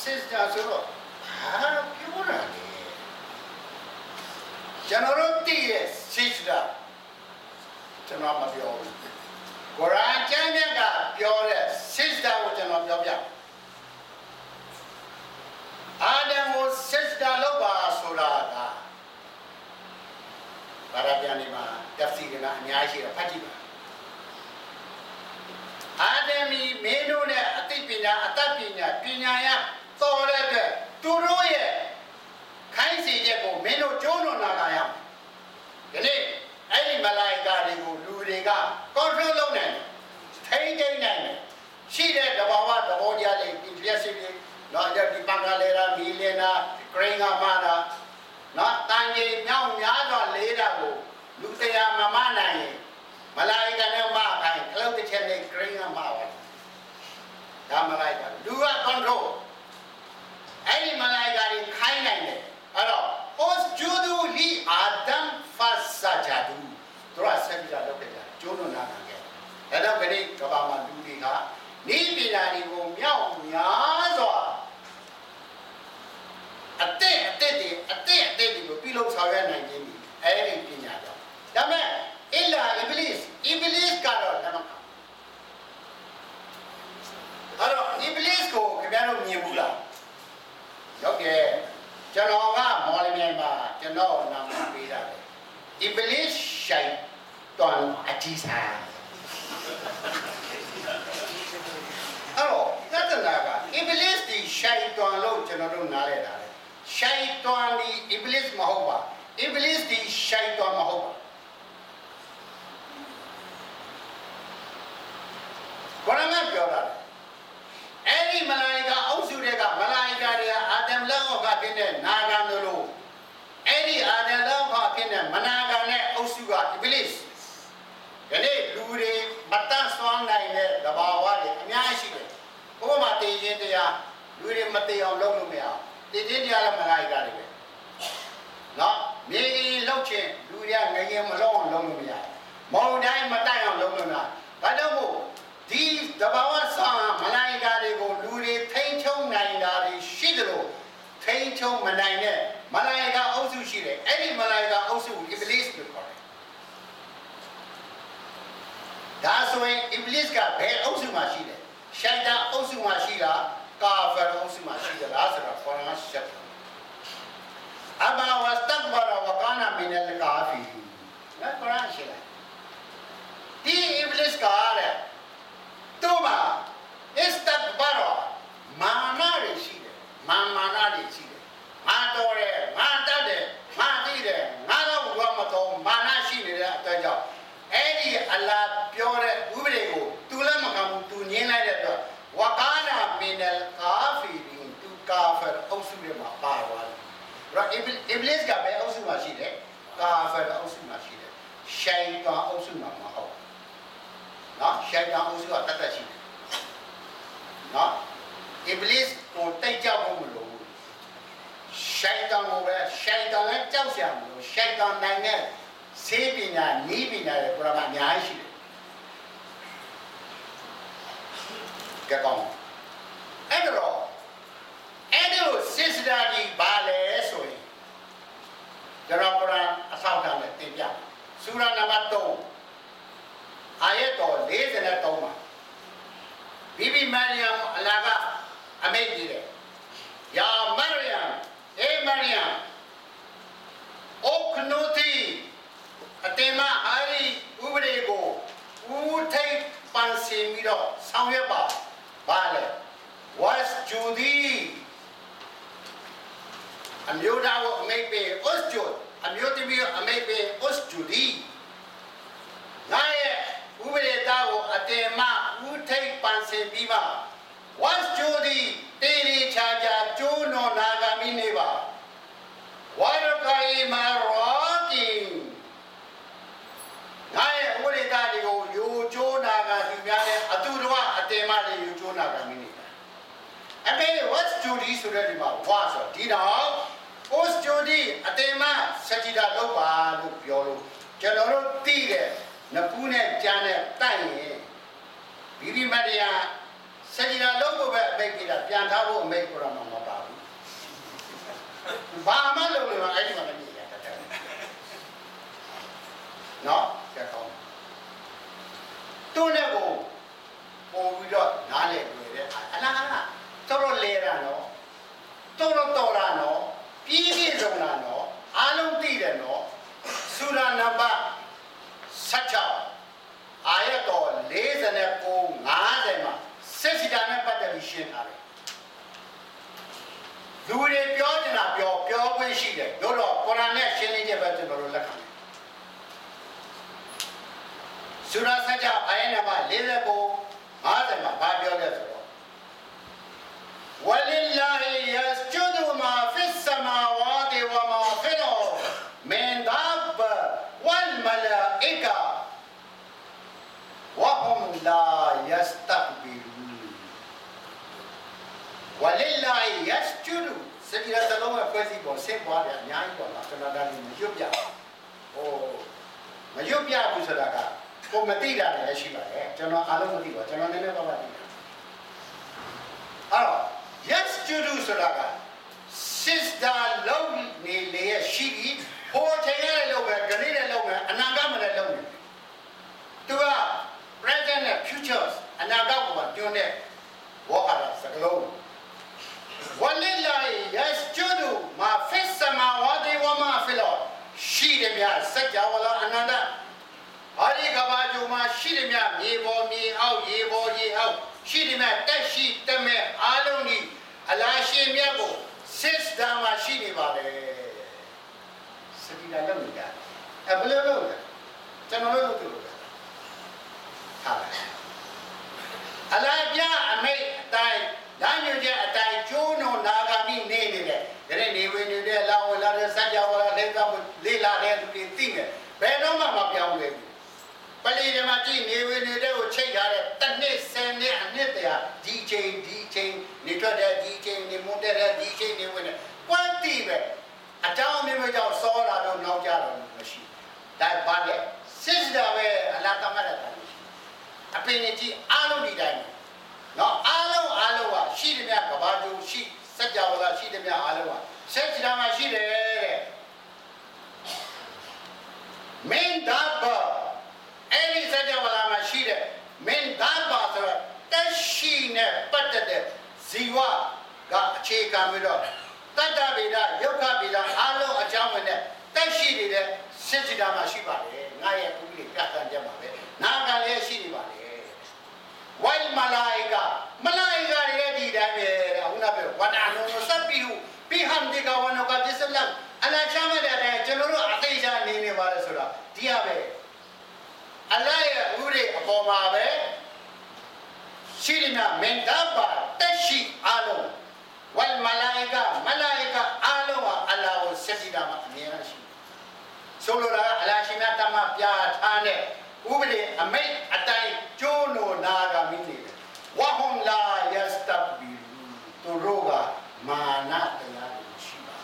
စစ်တာဆိုတော့ဟာပြောတာလေကျွန်တော်တို့တည်ရဲ့စိတ်ဓာတ်ကျွန်တော်မပြောဘူးကုရ်အာန်ကျမ်းမြတ်ကပြောတဲ့စိတ်ဓာတ်ကိုကျွန်တော်ပြောပြ အာဒမ်ကိုစိတ်ဓာတ်လောက်ပါဆိုတာကဘာရပြန်ဒီမှာတက်စီကနာအများကြီးဖတ်ကြည့်ပါအာဒမ်ီမင်းတို့နဲ့အသိပညာအတတ်ပညာပညာရတော်တဲ့အတွက်သူတို့ရဲ့ခိုင်းစီချက်ကိုမင်းတို့ကျိုးလွန်လာကြရအောင်ဒီနေ့အဲ့ဒီမလာအီကာတွေကိုလူတွေက control လုပ်နိုင်တယ်ထိန်းသိမ်းနိုင်တယ်ရှိတဲ့တဘာဝသဘောတရားတွေဒီလျက်စီပြီး နော်ဒီပန်ကလေးရာမီလီနာဂရင်းကမာတာနော်တန်ကြီးမြောက်များစွာလေးတာကိုလူတရားမမနိုင်ရင်မလာအီကာနဲ့မခိုင်းခလုတ်တစ်ချက်နဲ့ဂရင်းကမာပါဒါမလာအီကာလူက control အဲ့ဒီမလာအီကာတွေခိုင်းနိုင်တယ်အဲ့တော့ usjudu li adam fasajadu တို့ကဆက်ပြီးတော့လုပ်ခဲ့ကြကျိုးလွန်နာခံခဲ့ဒါတော့ခဏကဘာမှာလူတွေကနိဗ္ဗာန်တွေကိုမြောက်များစွာအတဲ့ အတဲ့တွေအတဲ့အတဲ့တွေကိုပြုလုပ်ဆောင်ရနိုင်ခြင်းဒီအဲ့ဒီပညာကြောင့်ဒါမဲ့အီလာအီဘလစ်အီဘလစ် Iblis ရှိုင်တွန်အကြီးစားအဲ့တော့သတ္တနာက Iblis ဒီရှိုင်တွန်လို့ကျွန်တော်တို့နားလဲတာလေရှိုင်တွန်ဒီ Iblis မဟုတ်ပါ Iblis ဒီရှိုင်တွန်မဟုတ်ပါဘာမှပြောတာအဲ့ဒီမလာယကာအုပ်စုတွေကမလာယကာတွေကအာဒမ်လောကဖြစ်တဲ့နာဂံတို့လို့အဲ့ဒီအာဒမ်လောကဖြစ်တဲ့မနာဂံနဲ့အုပ်စုက Iblis ဒီနေ့လူတွေမတတ်ဆွမ်းနိုင်တဲ့သဘာဝတွေအများကြီးရှိတယ်။ဘုရားမှာတည်ခြင်းတရားလူတွေမတည်အောင်လုပ်လို့မရအောင်။တည်ခြင်းတရားလည်းမလာရကြတယ်ပဲ။နော်မြေကြီးလှုပ်ခြင်းလူတွေကငရင်မလုံးအောင်လုပ်လို့မရဘူး။မောင်တိုင်းမတိုက်အောင်လုပ်လို့မရဘူး။ဒါကြောင့်မို့ဒီသဘာဝဆောင်မလာရကြတွေကိုလူတွေထိန်းချုပ်နိုင်တာတွေရှိတယ်လို့ထိ န်းချုပ်မနိုင်တဲ့မလာယကာအုပ်စုရှိတယ်။အဲ့ဒီမလာယကာအုပ်စုကို Iblis လို့ခေါ်တယ်ဒါဆိုရင် Iblis ကဘယ်အုပ်စုမှာရှိတယ်ရှိုင်တာအုပ်စုမှာရှိတာကာဖာအုပ်စုမှာရှိတယ်လားဆိုတော့ခေါ်ရမှာချက်အဘာဝစတဘရဝကာနာမင်လကာဖီငါကုရ်အာန်ရှိတယ်ဒီ Iblis ကတဲ့သူ့မှာ istakbar မာနတွေရှိတယ်မာမာနတွေရှိတယ် ငါတော်တယ်ငါတတ်တယ်ငါသိတယ်ငါတော့ဘာမတော်မာနရှိနေတဲ့အအတွက်ကြောင့်အဲ့ဒီအလာပြောတဲ့ဥပဒေကိုသူလည်းမခံဘူးသူညင်းလိုက်တဲ့အတွက်ဝကာနာမင်နယ်ကာဖီရင်သူကာဖာအုပ်စုတွေမှာပါသွားတယ်။အဲ့တော့ Iblis ကဘယ်အုပ်စုမှာရှိတယ်။ကာဖာအုပ်စုမှာရှိတယ်။ရှိုင်တာအုပ်စုမှာမဟုတ်ဘူး။နော်ရှိုင်တာအုပ်စုကတတ်တတ်ရှိတယ်။နော် Iblis ကိုတိုက်ကြဖို့မလိုဘူး။ ရှိုင်တာကိုပဲရှိုင်တာလည်းကြောက်စရာမလိုရှိုင်တာနိုင်တဲ့စေပညာနီးပညာတွေပရမအများကြီးရှိတယ်ကဲကောင်းအဲ့တော့အဲ့ဒီလိုစစ်စတာကြီးဘာလဲဆိုရင်ကျွန်တော်ကုရ်အာန်အထောက်အထားနဲ့တင်ပြဆူရာနံပါတ်3အာယတ်တော်43မှာဘီဘီမရိယမ်အလာကအမိတ်ကြီးတယ်ယာမရိယမ်အေမရိယမ်အိုခနူတီအတင်မအာရီဥပဒေကိုဦးထိပ်ပန်ဆင်ပြီးတော့ဆောင်ရွက်ပါဘာလဲ was judi အမျိုးသားကိုအမိတ်ပေး us jud အမျိုးသမီးကိုအမိတ်ပေး us judi ငါရဲ့ဥပဒေသားကိုအတင်မဦးထိပ်ပန်ဆင်ပြီးမှ was judi တေရီချာချာကျိုးတော်နာဂမီနေပါဝါရကာယီမာရောကင်ငါရဲ့ဥပဒေသားတွေကိုယူချိုးနာကဒီများတဲ့အတူတဝအတင်မလေးယူချိုးနာကမင်းနေတာအမေ what's duty ဆိုတဲ့ဒီမှာ what ဆိုဒီတော့ post duty အတင်မစကြည်တာလုပ်ပါလို့ပြောလို့ကျွန်တော်တို့သိတဲ့နဖူးနဲ့ကြမ်းနဲ့တိုက်ရင်ဘီဘီမတ်တရားစကြည်တာလုပ်ဖို့ပဲအမိတ်ပြတာပြန်ထားဖို့အမိတ်ကိုရမှာမပါဘူးဘာမှလုပ်လို့အဲ့ဒီမှာမကြည့်ရတတ်နော်ကြက်ကောင်းသူ့နဲ့ကိုပုံပြီးတော့နားလေတွေ့တဲ့အလားအလားတော်တော်လဲတာနော်တော်တော်တော်တာနော်ပြီးပြည့်စုံတာနော်အားလုံးသိတယ်နော်ဆူရာနံပါတ် 16အာရတော်49 50မှာစစ်စီတာနဲ့ပတ်သက်ပြီးရှင်းထားတယ်လူတွေပြောနေတာပြောပြောခွင့်ရှိတယ်တို့တော့ကုရ်အာန်နဲ့ရှင်းလင်းချက်ပဲကျွန်တော်တို့လက်ခံတယ်ဆူရာဆကြအိုင်နမ49 50မှာဘာပြောလဲဆိုတော့ဝလ illah ယစဂျူဒူမာဖစ်ဆမာဝ لا يستكبرون ولله يسجد စကြတဲ့လုံးရဲ့ဖွဲ့စည်းပုံဆင့်ပွားတယ်အများကြီးပေါ့နော်ကျွန်တော်ဒါလည်းမရွတ်ပြဟိုမရွတ်ပြဘူးဆိုတာကကိုမသိတာလည်းရှိပါတယ်ကျွန်တော်အားလုံးမသိပါကျွန်တော်နည်းနည်းပါးပါးသိတယ်အဲ့တော့ yes to do ဆိုတာက sister လုံးနေလေရှိပြီးဟိုချိန်ရတဲ့လုံးပဲခဏတဲ့လုံးပဲအနာဂတ်မလည်းလုံးနေသူက present နဲ့ futures အနာဂတ်ကိုတွန်းတဲ့ဘောဟာရစကလုံး ولله يسجد ما في السماوات وما في الارض ရှိတယ်များစัจ java မှာရှိသည်မြမြေပေါ်မြေအောက်ရေပေါ်ရေအောက်ရှိသည်မြတက်ရှိတမဲ့အားလုံးဒီအလားရှင်မြတ်ကိုစစ်တာမှာရှိနေပါလေစတိလာလုပ်နေကြအဲဘယ်လိုလုပ်လဲကျွန်တော်တို့လုပ်ကြ လို့ဟာအလားပြအမိတ်အတိုင်းလမ်းညွှန်ချက်အတိုင်းကျိုးနုံနာဂာမိနေနေတယ်ဒါနဲ့နေဝင်နေတဲ့လာဝင်လာတဲ့စัจ java လာတဲ့ကလေးလာတဲ့သူတွေသိမယ်ဘယ်တော့မှမပြောင်းလဲဘူးပလီဓမ္မကြည့်နေဝင်နေတဲ့ကိုချိတ်ထားတဲ့တစ်နှစ်ဆယ်နှစ်အနှစ်တရာဒီချိန်ဒီချိန်နေထွက်တဲ့ဒီချိန်နေမွတ်တဲ့ဒီချိန်နေဝင်တဲ့ပွင့်တည်ပဲအကြောင်းအမျိုးကြောင့်စောလာတော့နောက်ကြတော့မရှိဒါဘာလဲစစ်တာပဲအလားတမတ်တာ အပင်ကြီးအားလုံးဒီတိုင်းနော်အားလုံးအားလုံးကရှိသည်များကဘာတူရှိစัจ java လာရှိသည်များအားလုံးကဆက်ကြမှာရှိတယ်တဲ့မင်းဓာတ်ပါအဲ့ဒီစัจ java လာမှာရှိတယ်မင်းဓာတ်ပါဆိုတော့တက်ရှိနဲ့ပတ်သက်တဲ့ဇီဝကအခြေခံပြီးတော့တတ္တဗေဒယုတ်ခဗေဒအားလုံးအကြောင်းဝင်တဲ့တက်ရှိနေတဲ့စစ်စီတာမှာရှိပါတယ်ငါရဲ့ကူးလေးပြတ်တမ်းချက်ပါပဲနာခံလည်းရှိနေပါတယ် ဝိုင်မလာအိကာမလာအိကာတွေလည်းဒီတိုင်းပဲတဲ့ဟုတ်လားပဲဝနာနုစပ်ပြီးဟုပိဟမ်ဒီကဝနကပစ္စလမ်အလာချမ်းတဲ့အတိုင်းကျွန်တော်တို့အသိချာနေနေပါလေဆိုတာဒီရပဲအလာရဲ့ဥရိအပေါ်မှာပဲရှိရမြမင်ဒဘာတက်ရှိအားလုံးဝိုင်မလာအိကာမလာအိကာအားလုံးဟာအလာကိုဆက်ကြည့်တာမှအမြဲတမ်းရှိဆိုလိုတာကအလာရှင်ကတမပြထားတဲ့ ဥပဒေအမိတ်အတိုင်းကျိုးနိုနာဂမိနေတယ်ဝဟွန်လာယစတဘီသူတို့ကမာနတရားကိုရှိပါ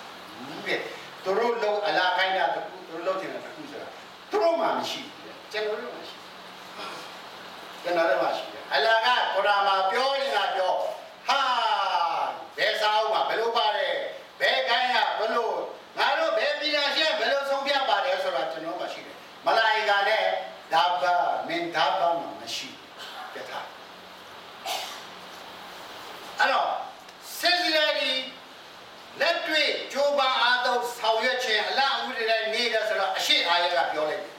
ဘူးတဲ့သူတို့လုံးအလားခိုင်းတာတခုသူတို့လုံးတင်တာတခုဆိုတာသူတို့မှမရှိဘူးကျွန်တော်တို့မှရှိကျွန်တော်တို့မှရှိတယ်အလားကကုရ်အာန်မှာပြောနေတာပြောဟာဘယ်စာအုပ်မှာဘယ်လိုပါတယ်ဘယ်ကိုင်းရဘယ်လိုငါတို့ဘယ်ပညာရှင်ဘယ်လိုဆုံးဖြတ်ပါတယ်ဆိုတာကျွန်တော်မှရှိတယ်မလာအီကာနဲ့ဒါဘာမင်းဒါဘာမှမရှိတထားအဲ့တော့စစ်စရာဒီလက်တွေ့ဂျိုးပါအားထုတ်ဆောင်ရွက်ခြင်းအလားအမှုတွေနဲ့နေတယ်ဆိုတော့အရှိအာရကပြောလိုက်တယ်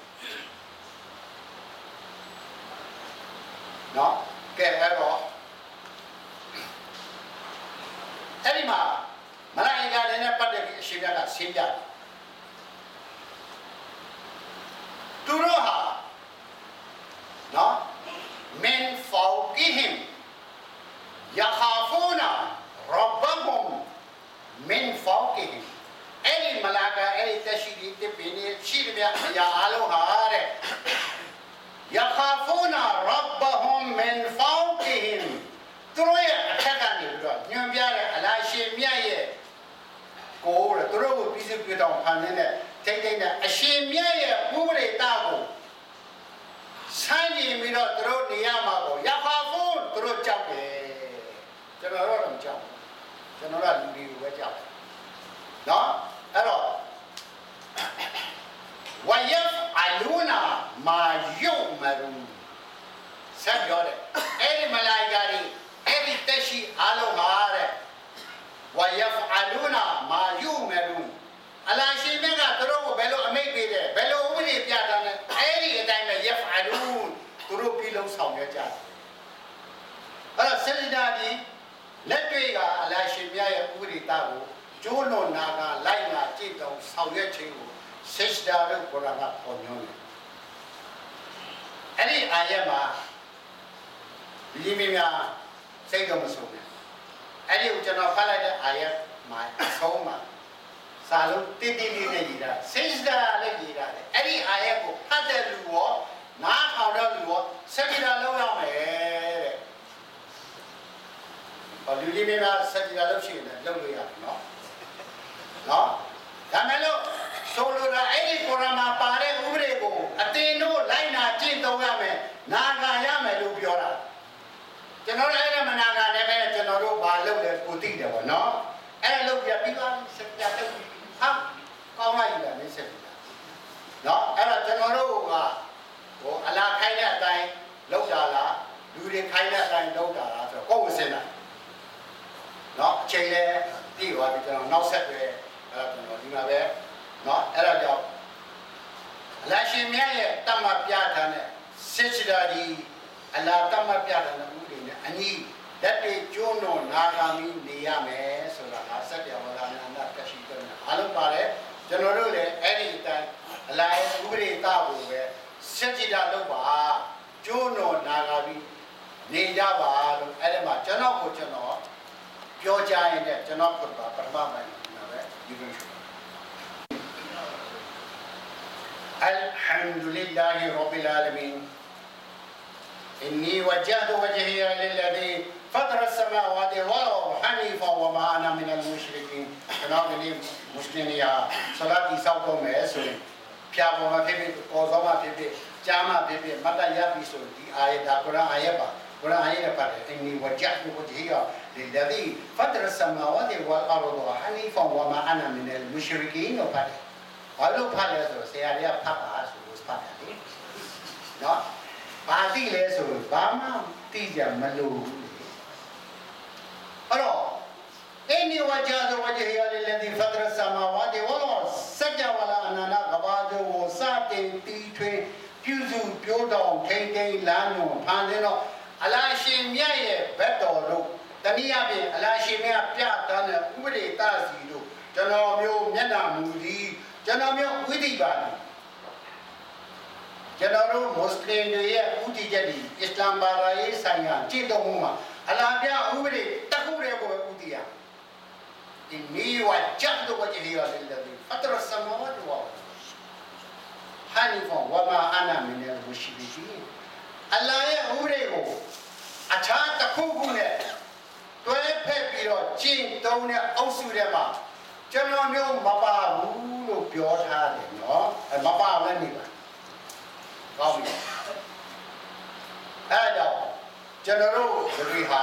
နော်ကဲအဲ့တော့အဲ့ဒီမှာမရအင်္ဂါနဲ့ပတ်သက်ပြီးအရှင်မြတ်ကဆင်းပြတယ်သူတို့ဟာနော် men fawqihim yakhafuna rabbahum men fawqihim အဲ့ဒီမလာကအဲ့ဒီတက်ရှိဒီတစ်ပင်နဲ့ရှိတဲ့အရာအလုံးဟာတဲ့ yakhafuna rabbahum and found him သူတို့ရဲ့အထက်ကနေပြီးတော့ညွန်ပြတဲ့အလားရှင်မြတ်ရဲ့ကိုယ်တဲ့သူတို့ကိုပြည့်စုံပြတော့ဖန်နေတဲ့တိတ်တိတ်နဲ့အရှင်မြတ်ရဲ့ဥပဒေတာကိုဆန်းကျင်ပြီးတော့သူတို့နေရမှာကိုရပါဖို့သူတို့ကြောက်တယ်ကျွန်တော်တော့မကြောက်ကျွန်တော်ကလူတွေကိုပဲကြောက်တယ်နော်အဲ့တော့ဝယဖ်အလူနာမာယုမရူ ဆက်ပြောတယ်အဲ့ဒီမလာအီကာတွေအဲ့ဒီတက်ရှိအားလုံးဟာတဲ့ဝယဖအလူနာမာယုမရူအလာရှိမြတ်ကသူတို့ကိုဘယ်လိုအမိတ်ပေးတယ်ဘယ်လိုဥပဒေပြတာလဲအဲ့ဒီအတိုင်းပဲယဖအလူသူတို့ပြုလုပ်ဆောင်ရကြတယ်အဲ့တော့စေတနာဒီလက်တွေ့ကအလာရှိမြတ်ရဲ့ဥပဒေတာကိုကျိုးလွန်နာကလိုက်နာကြည့်တော့ဆောင်ရွက်ခြင်းကိုစစ်တာတို့ကိုယ်ကပေါ်ညွှန်းတယ်အဲ့ဒီအာယတ်မှာ ဒီမိများစိတ်တော့မဆုံးဘူးအဲ့ဒီကိုကျွန်တော်ဖတ်လိုက်တဲ့အာယတ်မှာအဆုံးမှာစာလုံးတိတိလေးနဲ့ရေးတာစစ်တာလည်းရေးတာတယ်အဲ့ဒီအာယတ်ကိုဖတ်တဲ့လူရောနားထောင်တဲ့လူရောစက္ကိတာလုံးရမယ်တဲ့ဘာလူကြီးများစက္ကိတာလုံးရှိရင်လည်းလုံးလို့ရတယ်နော်နော်ဒါမဲ့လို့ဆိုလိုတာအဲ့ဒီကုရ်အာန်မှာပါတဲ့ဥပဒေကိုအတင်းတို့လိုက်နာကျင့်သုံးရမယ်နာခံရမယ်လို့ပြောတာကျွန်တော်လည်းအဲ့ဒါမနာခံတယ်ပဲကျွန်တော်တို့ဘာလုပ်လဲကိုသိ တယ်ပေါ့နော်အဲ့ဒါလုပ်ပြပြီးသွားပြီစက်ပြလုပ်ပြီးဟာကောင်းလိုက်ပြီလေစက်ပြနော်အဲ့ဒါကျွန်တော်တို့ကဟိုအလားခိုင်းတဲ့အတိုင်းလောက်တာလားလူတွေခိုင်းတဲ့အတိုင်းလောက်တာလားဆိုတော့ကိုယ်ဝင်စင်တာနော်အချိန်လဲပြီးသွားပြီကျွန်တော်နောက်ဆက်ပဲအဲ့ဒါကျွန်တော်ဒီမှာပဲနော်အဲ့ဒါကြောင့်အလားရှင်မြတ်ရဲ့တမပြဌာန်းနဲ့စစ်ချတာဒီအလားတမပြဌာန်းနဲ့ဥပဒေနဲ့အညီ လက်တွေကျိုးတော်နာဂာမီနေရမယ်ဆိုတာကစัจ java ဝါဒနာနာတရှိတယ်အားလုံးပါတယ်ကျွန်တော်တို့လည်းအဲ့ဒီအတိုင်းအလာရဲ့ဥပဒေသားကိုပဲစစ်ချတာလုပ်ပါကျိုးတော်နာဂာမီနေကြပါလို့အဲ့ဒီမှာကျွန်တော်ကိုကျွန်တော်ပြောကြရင်လည်းကျွန်တော်ကတော့ပထမပိုင်းနာပဲဒီလိုရှိ الحمد لله رب العالمين إني وجهت وجهي للذي فطر السماوات والأرض حنيفا وما أنا من المشركين ကျွန်တော်ဒီမွတ်စလင်တွေကဆလာတီဆောက်တော့မယ်ဆိုရင်ဖြာပေါ်မှာဖြစ်ဖြစ်ပေါ်စောမှာဖြစ်ဖြစ်ကြားမှာဖြစ်ဖြစ်မတ်တရပြီဆိုဒီအာယတာကုရ်အာန်အာယတ်ပါကုရ်အာန်အာယတ်နဲ့ပါတယ် إني وجهت وجهي للذي فطر السماوات والأرض حنيفا وما أنا من المشركين လို့ပါတယ်ဘာလို့ဖတ်လဲဆိုတော့ဆရာတွေကဖတ်ပါဆိုလို့ဖတ်တယ်လေနော်ဘာသိလဲဆိုတော့ဘာမှသိကြမလို့ဘူးလေ အဲ့တော့အင်းဒီဝကြသောဝကြဟရလလဒီဖဒရဆမာဝတိဝလောစัจ java လာအနန္တကဘာတို့ကိုစတင်တီထွေပြုစုပြိုးတော်ထိန်ထိန်လမ်းညွန်ဖန်တဲ့တော့အလာရှင်မြတ်ရဲ့ဘက်တော်တို့တနည်းအားဖြင့်အလာရှင်မြတ်ပြတန်းတဲ့ဥပဒေတစီတို့ကျွန်တော်မျိုးမျက်နှာမူသည်ကျွန်တော်မျိုးဝိသိပါလိကျွန်တော်တို့မွတ်စလင်တွေရဲ့ဥတီချက်ဒီအစ္စလာမ်ဘာသာရေးဆိုင်ရာကြည်တော်မှုမှာ အလားပြဥပဒေတစ်ခုတည်းကိုပဲဥတီရဒီမီဝဂျတ်တို့ဝကြဟီရလလဒီဖတ်ရဆမဝတ်ဝါဟာနီဖန်ဝမာအနာမင်လ်မရှိဘီအလာရဲ့ဥပဒေကိုအခြားတစ်ခုခုနဲ့တွဲဖက်ပြီးတော့ကျင့်သုံးတဲ့အုပ်စုထဲမှာကျွန်တော်မျိုးမပါဘူးလို့ပြောထားတယ်နော်မပါလည်းနေပါကောင်းပြီအဲတော့ ကျွန်တော်တို့တွေဟာ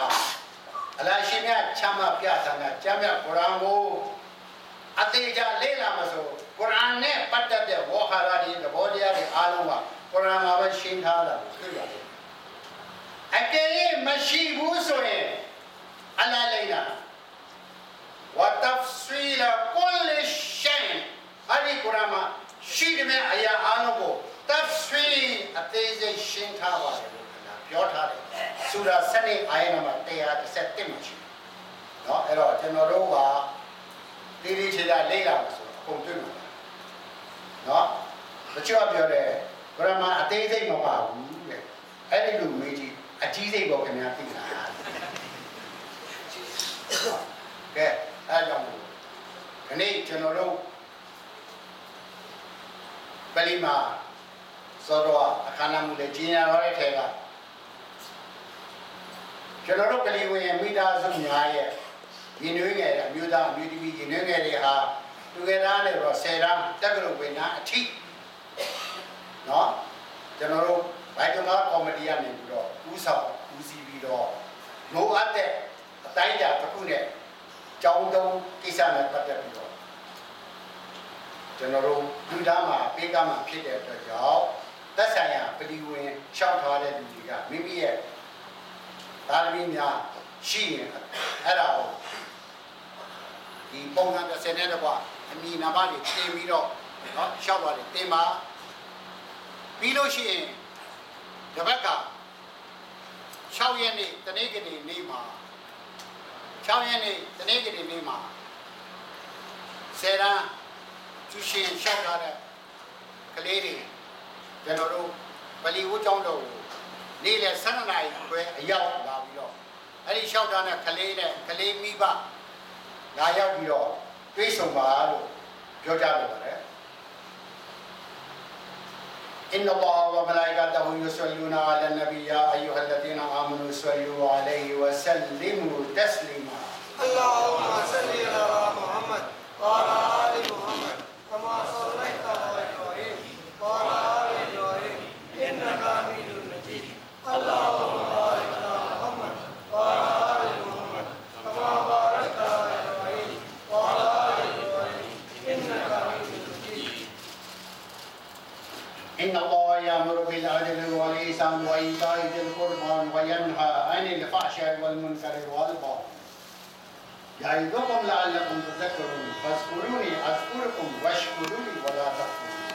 အလရှိမြတ်ချမ်းမပြသနာကျမ်းမြတ်ကုရ်အာန်ကိုအသေးချာလေ့လာမစို့ကုရ်အာန်နဲ့ပတ်သက်တဲ့ဝါဟာရတွေသဘောတရားတွေအားလုံးကကုရ်အာန်မှာပဲရှင်းထားတာကိုသိရတယ်အကယ်၍မရှိဘူးဆိုရင်အလလိလာဝတ်တဖ်ဆီလာကုလရှိုင်အဲ့ဒီကုရ်အာန်မှာရှိတဲ့အရာအားလုံးကို tafsir အသေးစိတ်ရှင်းထားပါတယ် ပြောထားတယ်ဆူရာ7အာယနံပါတ်131မှာရှိတယ်เนาะအဲ့တော့ကျွန်တော်တို့ကတိတိကျကျလေ့လာမှာဆိုအကုန်တွေ့မှာเนาะတချို့ကပြောတယ်ကုရ်အာန်မှာအသေးစိတ်မပါဘူးတဲ့အဲ့ဒီလိုမေးကြည့်အကြီးစိတ်ပေါ့ခင်ဗျာသိလားကဲအဲကြောင့်ဒီနေ့ကျွန်တော်တို့ပလီမာစောတော့အခမ်းအနားမူလေကျင်းရတဲ့ထဲက ကျွန်တော်တို့ကလေးဝင်မိသားစုများရဲ့ညီနွေးငယ်အမျိုးသားအမျိုးသမီးညီနွေးငယ်တွေဟာတူရတာနဲ့တော့ဆယ်တန်းတက်ကလို့ဝင်တာအထိเนาะကျွန်တော်တို့ဘိုင်ကမာကောမဒီကနေပြီးတော့ဦးဆောင်ဦးစီးပြီးတော့လိုအပ်တဲ့အတိုင်းအတာတစ်ခုနဲ့ကြောင်းတုံးကိစ္စနဲ့ပတ်သက်ပြီးတော့ကျွန်တော်တို့လူသားမှာပေးကမှာဖြစ်တဲ့အတွက်ကြောင့်သက်ဆိုင်ရာပလီဝင်ရှောက်ထားတဲ့လူတွေကမိမိရဲ့ ဒါသမီးများရှိရင်အဲ့ဒါကိုဒီပုံစံတစ်ဆယ်နဲ့တကွအမီနာမတွေတင်ပြီးတော့နော်လျှောက်ပါတယ်တင်ပါပြီးလို့ရှိရင်တပတ်က6ရက်နေ့တနေ့ကနေနေ့မှာ6ရက်နေ့တနေ့ကနေနေ့မှာဆယ်တန်းသူရှင်လျှောက်ထားတဲ့ကလေးတွေကျွန်တော်တို့ဗလီဝတ်ကျောင်းတော်ကိုနေ့လယ်7:00နာရီခွဲအရောက်လာ အဲ့ဒီရှောက်ထားတဲ့ကလေးနဲ့ကလေးမိဘလာရောက်ပြီးတော့တွေးဆုံပါလို့ပြောကြတယ်ပါတယ် إن الله وملائكته يصلون على النبي يا أيها الذين آمنوا صلوا عليه وسلموا تسليما اللهم صل على محمد وعلى ال محمد وإيتاء ذي القربى وينهى عن الفحشاء والمنكر والبغي يعظكم لعلكم تذكرون فاذكروني أذكركم واشكروا لي ولا تكفرون.